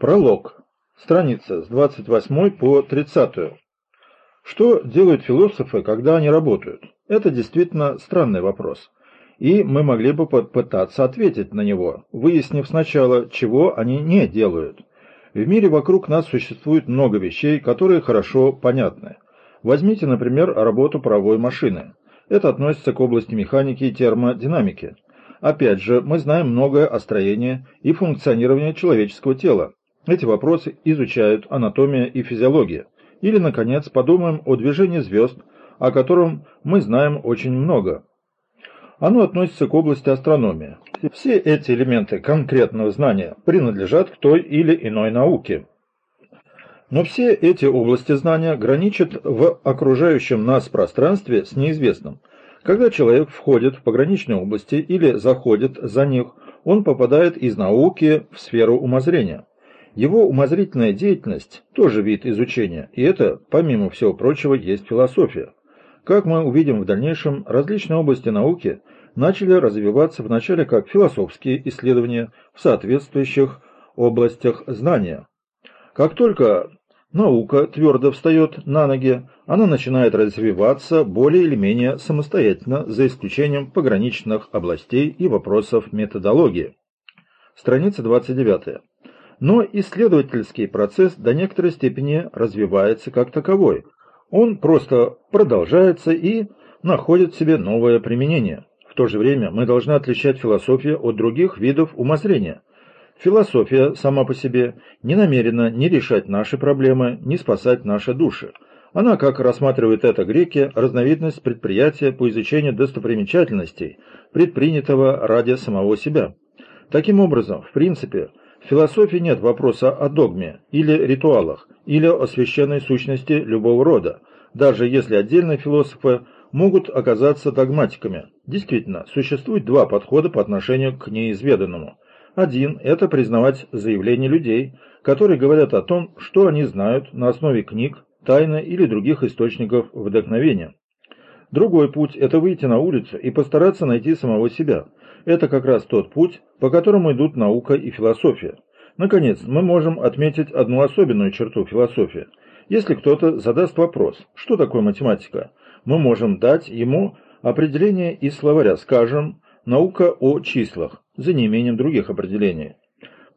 Пролог. Страница с 28 по 30. Что делают философы, когда они работают? Это действительно странный вопрос. И мы могли бы попытаться ответить на него, выяснив сначала, чего они не делают. В мире вокруг нас существует много вещей, которые хорошо понятны. Возьмите, например, работу паровой машины. Это относится к области механики и термодинамики. Опять же, мы знаем многое о строении и функционировании человеческого тела. Эти вопросы изучают анатомия и физиология. Или, наконец, подумаем о движении звезд, о котором мы знаем очень много. Оно относится к области астрономии. Все эти элементы конкретного знания принадлежат к той или иной науке. Но все эти области знания граничат в окружающем нас пространстве с неизвестным. Когда человек входит в пограничные области или заходит за них, он попадает из науки в сферу умозрения. Его умозрительная деятельность тоже вид изучения, и это, помимо всего прочего, есть философия. Как мы увидим в дальнейшем, различные области науки начали развиваться вначале как философские исследования в соответствующих областях знания. Как только наука твердо встает на ноги, она начинает развиваться более или менее самостоятельно, за исключением пограничных областей и вопросов методологии. Страница 29. Но исследовательский процесс до некоторой степени развивается как таковой. Он просто продолжается и находит в себе новое применение. В то же время мы должны отличать философию от других видов умозрения. Философия сама по себе не намерена ни решать наши проблемы, ни спасать наши души. Она, как рассматривают это греки, разновидность предприятия по изучению достопримечательностей, предпринятого ради самого себя. Таким образом, в принципе, философии нет вопроса о догме или ритуалах, или о священной сущности любого рода, даже если отдельные философы могут оказаться догматиками. Действительно, существует два подхода по отношению к неизведанному. Один – это признавать заявления людей, которые говорят о том, что они знают на основе книг, тайны или других источников вдохновения. Другой путь – это выйти на улицу и постараться найти самого себя. Это как раз тот путь, по которому идут наука и философия. Наконец, мы можем отметить одну особенную черту философии. Если кто-то задаст вопрос, что такое математика, мы можем дать ему определение из словаря, скажем, наука о числах, за неимением других определений.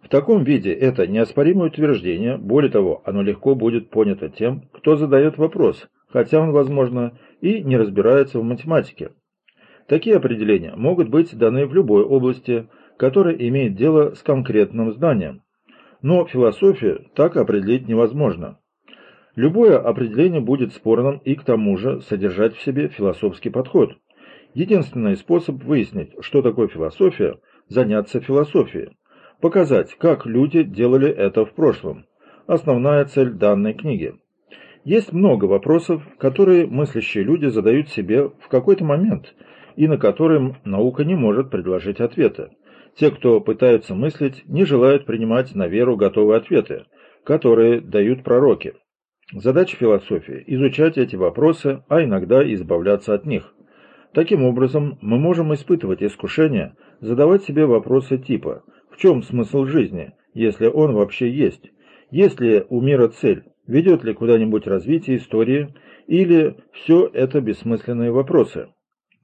В таком виде это неоспоримое утверждение, более того, оно легко будет понято тем, кто задает вопрос, хотя он, возможно, и не разбирается в математике. Такие определения могут быть даны в любой области, которая имеет дело с конкретным знанием. Но философию так определить невозможно. Любое определение будет спорным и к тому же содержать в себе философский подход. Единственный способ выяснить, что такое философия – заняться философией. Показать, как люди делали это в прошлом. Основная цель данной книги. Есть много вопросов, которые мыслящие люди задают себе в какой-то момент, и на которые наука не может предложить ответы. Те, кто пытаются мыслить, не желают принимать на веру готовые ответы, которые дают пророки. Задача философии – изучать эти вопросы, а иногда избавляться от них. Таким образом, мы можем испытывать искушение задавать себе вопросы типа «В чем смысл жизни, если он вообще есть? Есть ли у мира цель? Ведет ли куда-нибудь развитие истории? Или все это бессмысленные вопросы?»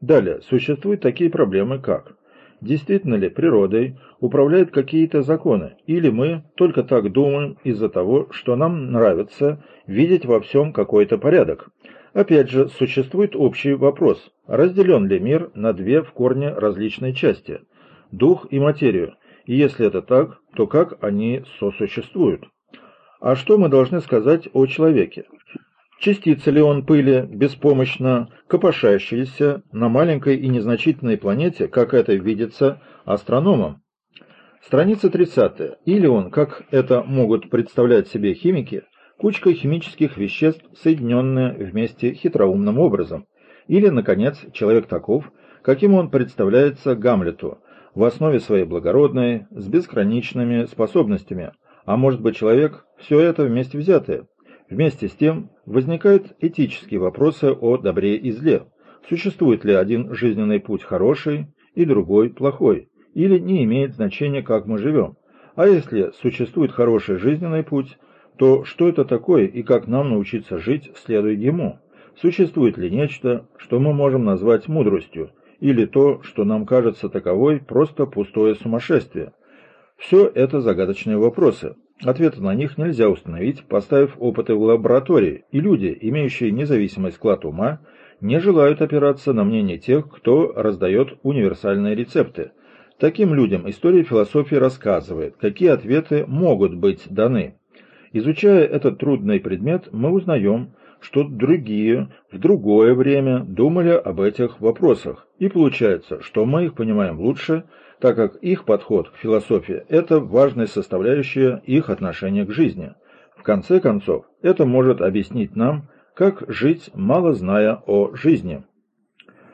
Далее, существуют такие проблемы, как действительно ли природой управляют какие-то законы, или мы только так думаем из-за того, что нам нравится видеть во всем какой-то порядок. Опять же, существует общий вопрос, разделен ли мир на две в корне различные части – дух и материю, и если это так, то как они сосуществуют? А что мы должны сказать о человеке? Частица ли он пыли, беспомощно копошащаяся на маленькой и незначительной планете, как это видится астрономам? Страница 30. Или он, как это могут представлять себе химики, кучка химических веществ, соединенная вместе хитроумным образом. Или, наконец, человек таков, каким он представляется Гамлету, в основе своей благородной, с безграничными способностями, а может быть человек – все это вместе взятое. Вместе с тем возникают этические вопросы о добре и зле. Существует ли один жизненный путь хороший и другой плохой, или не имеет значения, как мы живем. А если существует хороший жизненный путь, то что это такое и как нам научиться жить, следуя ему? Существует ли нечто, что мы можем назвать мудростью, или то, что нам кажется таковой, просто пустое сумасшествие? Все это загадочные вопросы. Ответы на них нельзя установить, поставив опыты в лаборатории, и люди, имеющие независимый склад ума, не желают опираться на мнение тех, кто раздает универсальные рецепты. Таким людям история философии рассказывает, какие ответы могут быть даны. Изучая этот трудный предмет, мы узнаем, что другие в другое время думали об этих вопросах, и получается, что мы их понимаем лучше, так как их подход к философии – это важная составляющая их отношения к жизни. В конце концов, это может объяснить нам, как жить, мало зная о жизни.